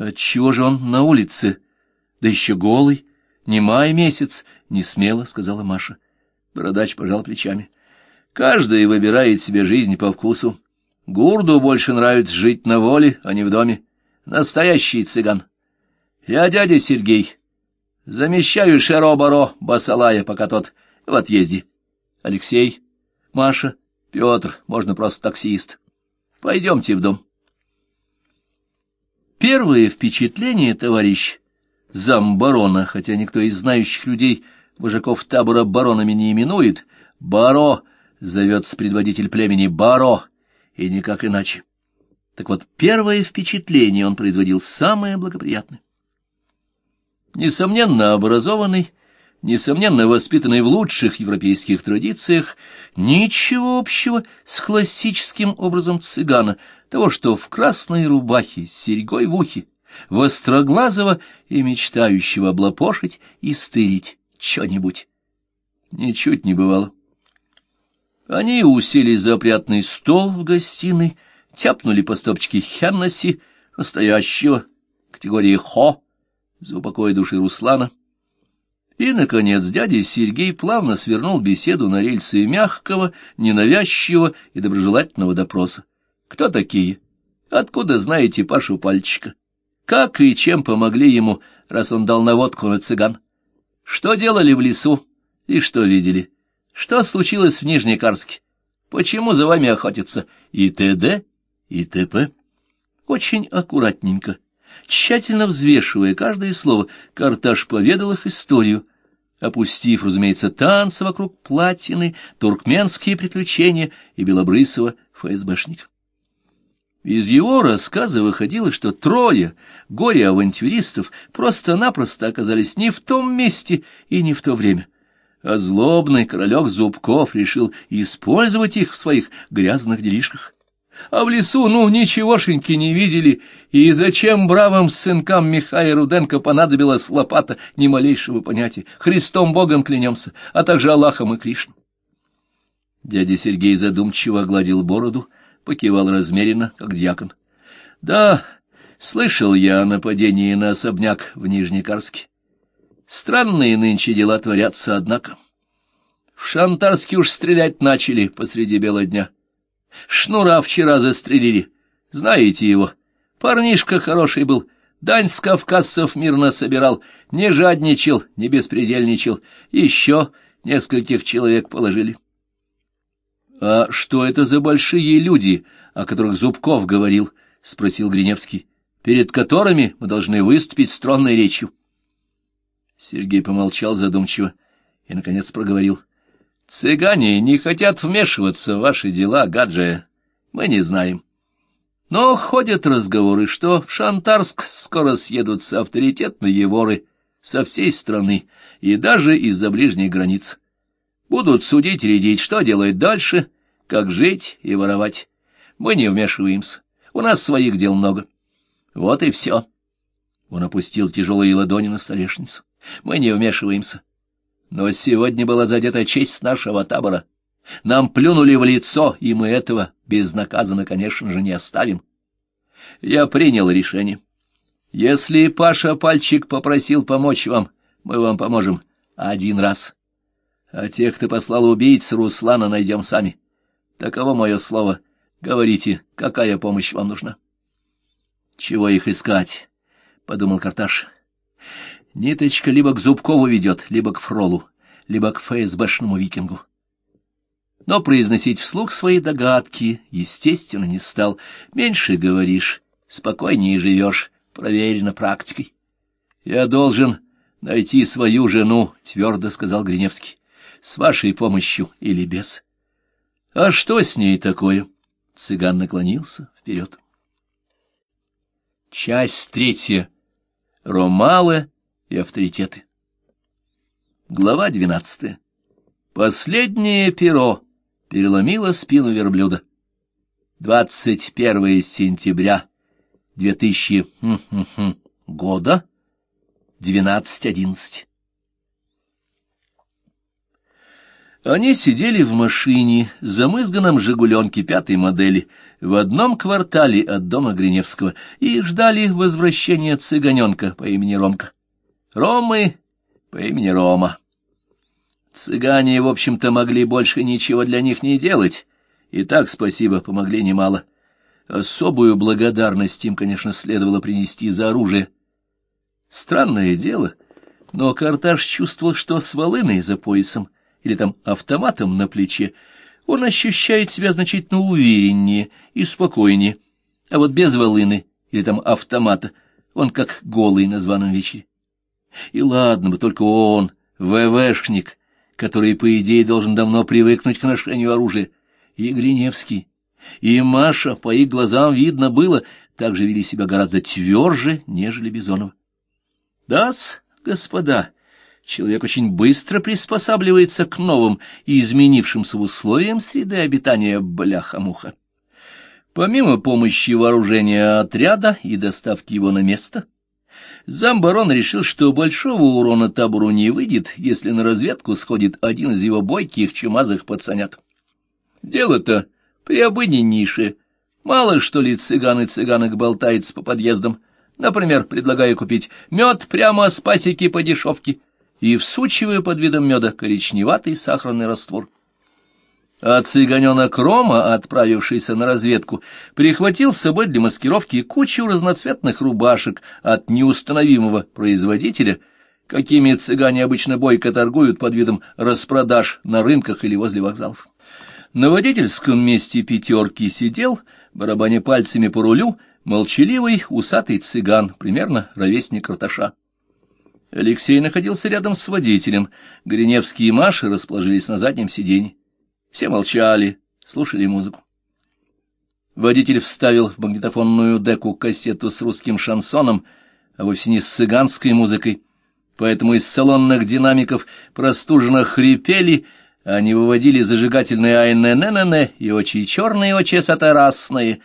Отчего же он на улице? Да еще голый, не май месяц, не смело, — сказала Маша. Бородач пожал плечами. Каждый выбирает себе жизнь по вкусу. Гурду больше нравится жить на воле, а не в доме. Настоящий цыган. Я дядя Сергей. Замещаю Шеро-Баро Басалая, пока тот в отъезде. Алексей, Маша, Петр, можно просто таксист. Пойдемте в дом. Первое впечатление, товарищ замбарона, хотя никто из знающих людей вожаков табора баронами не именует, Баро зовется предводитель племени Баро, и никак иначе. Так вот, первое впечатление он производил самое благоприятное. Несомненно образованный, несомненно воспитанный в лучших европейских традициях, ничего общего с классическим образом цыгана, того, что в красной рубахе с серьгой в ухе, востроглазого и мечтающего облапошить и стырить что-нибудь. Ничуть не бывало. Они уселись за опрятный стол в гостиной, тяпнули по стопочке Хеннесси, настоящего, категории «Хо», за упокой души Руслана. И, наконец, дядя Сергей плавно свернул беседу на рельсы мягкого, ненавязчивого и доброжелательного допроса. Кто такие? Откуда знаете Пашу Пальчика? Как и чем помогли ему, раз он дал наводку на цыган? Что делали в лесу и что видели? Что случилось в Нижнекарске? Почему за вами охотятся? И т.д. и т.п. Очень аккуратненько, тщательно взвешивая каждое слово, Карташ поведал их историю, опустив, разумеется, танцы вокруг платины, туркменские приключения и белобрысого ФСБшника. Из его рассказа выходило, что трое горе-авантюристов просто-напросто оказались не в том месте и не в то время, а злобный королек Зубков решил использовать их в своих грязных делишках. А в лесу, ну, ничегошеньки не видели, и зачем бравым сынкам Михаила Руденко понадобилась лопата, ни малейшего понятия. Христом Богом клянемся, а также Аллахом и Кришном. Дядя Сергей задумчиво огладил бороду, покивал размеренно, как дьякон. — Да, слышал я о нападении на особняк в Нижнекарске. Странные нынче дела творятся, однако. В Шантарске уж стрелять начали посреди бела дня. Шнура вчера застрелили. Знаете его? Парнишка хороший был. Дань с кавказцев мирно собирал. Не жадничал, не беспредельничал. Еще нескольких человек положили. — А что это за большие люди, о которых Зубков говорил? — спросил Гриневский. — Перед которыми мы должны выступить стронной речью. Сергей помолчал задумчиво и, наконец, проговорил. — Цыгане не хотят вмешиваться в ваши дела, гаджая. Мы не знаем. Но ходят разговоры, что в Шантарск скоро съедутся авторитетные воры со всей страны и даже из-за ближней границ. Будут судить рядить, что делать дальше, как жить и воровать. Мы не вмешиваемся, у нас своих дел много. Вот и все. Он опустил тяжелые ладони на столешницу. Мы не вмешиваемся. Но сегодня была задета честь нашего табора. Нам плюнули в лицо, и мы этого безнаказанно, конечно же, не оставим. Я принял решение. Если Паша Пальчик попросил помочь вам, мы вам поможем один раз. А тех, кто послал убийц Руслана, найдем сами. Таково мое слово. Говорите, какая помощь вам нужна? Чего их искать? — подумал Карташ. Ниточка либо к Зубкову ведет, либо к Фролу, либо к ФСБшному викингу. Но произносить вслух свои догадки, естественно, не стал. Меньше говоришь, спокойнее живешь, проверено практикой. — Я должен найти свою жену, — твердо сказал Гриневский с вашей помощью или без. — А что с ней такое? Цыган наклонился вперед. Часть третья. Ромалы и авторитеты. Глава двенадцатая. Последнее перо переломило спину верблюда. 21 сентября 2000 года, 12.11. Они сидели в машине, замызганном «Жигуленке» пятой модели, в одном квартале от дома Гриневского, и ждали возвращения цыганенка по имени Ромка. Ромы по имени Рома. Цыгане, в общем-то, могли больше ничего для них не делать, и так, спасибо, помогли немало. Особую благодарность им, конечно, следовало принести за оружие. Странное дело, но Карташ чувствовал, что с волыной за поясом — или там автоматом на плече, он ощущает себя значительно увереннее и спокойнее, а вот без волыны или там автомата он как голый на званом вечере. И ладно бы только он, ВВшник, который, по идее, должен давно привыкнуть к ношению оружия, и Гриневский, и Маша, по их глазам видно было, также вели себя гораздо тверже, нежели Бизонова. Да-с, господа, человек очень быстро приспосабливается к новым и изменившимся условиям среды обитания бляха-муха. Помимо помощи вооружения отряда и доставки его на место, замбарон решил, что большого урона табору не выйдет, если на разведку сходит один из его бойких чумазых пацанят. Дело-то преобыденнейшее. Мало, что ли, цыган и цыганок болтается по подъездам, например, предлагая купить мед прямо с пасеки по дешевке — и всучивая под видом меда коричневатый сахарный раствор. А цыганенок Рома, отправившийся на разведку, прихватил с собой для маскировки кучу разноцветных рубашек от неустановимого производителя, какими цыгане обычно бойко торгуют под видом распродаж на рынках или возле вокзалов. На водительском месте пятерки сидел, барабаня пальцами по рулю, молчаливый усатый цыган, примерно ровесник Карташа. Алексей находился рядом с водителем. Гриневский и Маша расположились на заднем сиденье. Все молчали, слушали музыку. Водитель вставил в магнитофонную деку кассету с русским шансоном, а вовсе не с цыганской музыкой. Поэтому из салонных динамиков простуженно хрипели, а они выводили зажигательные «Ай-не-не-не-не» и очи черные, очи сатарасные.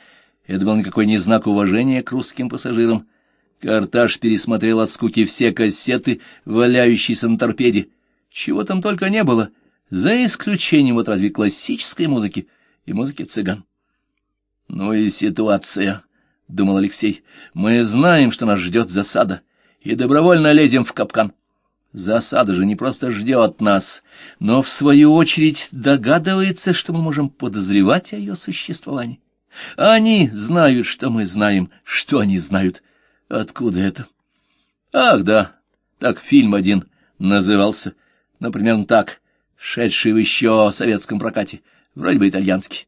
Это был никакой не знак уважения к русским пассажирам. Карташ пересмотрел от скуки все кассеты, валяющиеся на торпеде. Чего там только не было, за исключением вот разве классической музыки и музыки цыган. «Ну и ситуация», — думал Алексей. «Мы знаем, что нас ждет засада, и добровольно лезем в капкан. Засада же не просто ждет нас, но, в свою очередь, догадывается, что мы можем подозревать о ее существовании. Они знают, что мы знаем, что они знают». Откуда это? Ах, да, так фильм один назывался. Например, так, шедший в еще советском прокате, вроде бы итальянский.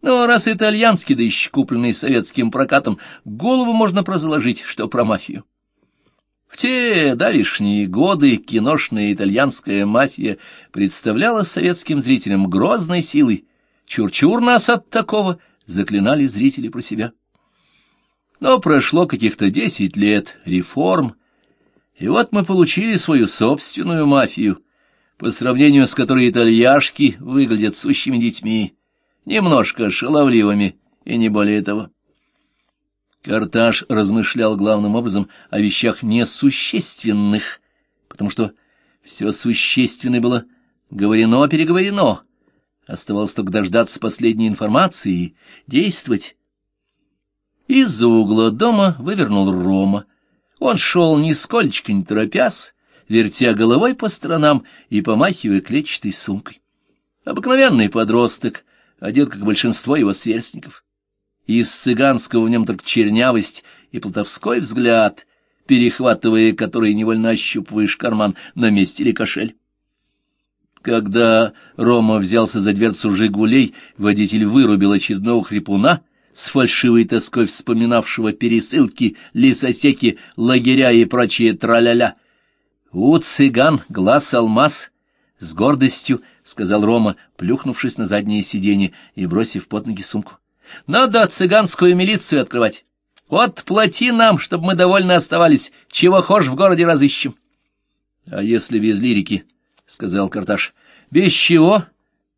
Но раз итальянский, да еще купленный советским прокатом, голову можно прозаложить, что про мафию. В те давишние годы киношная итальянская мафия представляла советским зрителям грозной силой. Чур-чур нас от такого, заклинали зрители про себя. Но прошло каких-то десять лет реформ, и вот мы получили свою собственную мафию, по сравнению с которой итальяшки выглядят сущими детьми, немножко шаловливыми, и не более того. Карташ размышлял главным образом о вещах несущественных, потому что все существенное было говорено-переговорено. Оставалось только дождаться последней информации и действовать. Из-за угла дома вывернул Рома. Он шел нисколько не торопясь, вертя головой по сторонам и помахивая клетчатой сумкой. Обыкновенный подросток, одет, как большинство его сверстников. Из цыганского в нем только чернявость и плутовской взгляд, перехватывая который невольно ощупываешь карман на месте ли. Когда Рома взялся за дверцу «Жигулей», водитель вырубил очередного хрипуна — с фальшивой тоской вспоминавшего пересылки, лесосеки, лагеря и прочие траля-ля. «У цыган глаз алмаз!» — с гордостью сказал Рома, плюхнувшись на заднее сиденье и бросив под ноги сумку. «Надо цыганскую милицию открывать. Вот плати нам, чтобы мы довольны оставались. Чего хошь в городе разыщем». «А если без лирики?» — сказал Карташ. «Без чего?»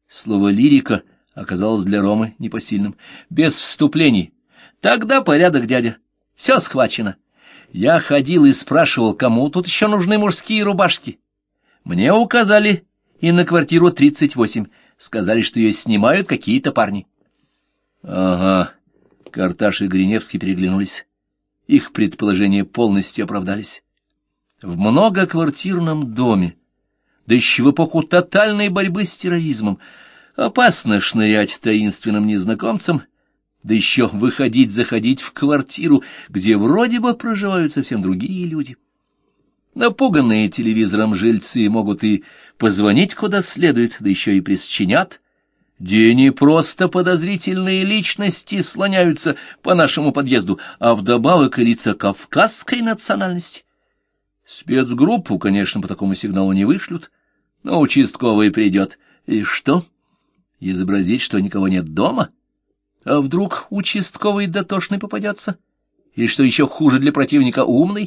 Слово «лирика» — оказалось для Ромы непосильным. Без вступлений. Тогда порядок, дядя. Все схвачено. Я ходил и спрашивал, кому тут еще нужны мужские рубашки. Мне указали и на квартиру 38. Сказали, что ее снимают какие-то парни. Ага, Карташ и Гриневский переглянулись. Их предположения полностью оправдались. В многоквартирном доме, да еще в эпоху тотальной борьбы с терроризмом, опасно шнырять таинственным незнакомцам, да еще выходить-заходить в квартиру, где вроде бы проживают совсем другие люди. Напуганные телевизором жильцы могут и позвонить куда следует, да еще и присчинят, где не просто подозрительные личности слоняются по нашему подъезду, а вдобавок и лица кавказской национальности. Спецгруппу, конечно, по такому сигналу не вышлют, но участковый придет. И что? Изобразить, что никого нет дома? А вдруг участковый дотошный попадется? Или, что еще хуже для противника, умный?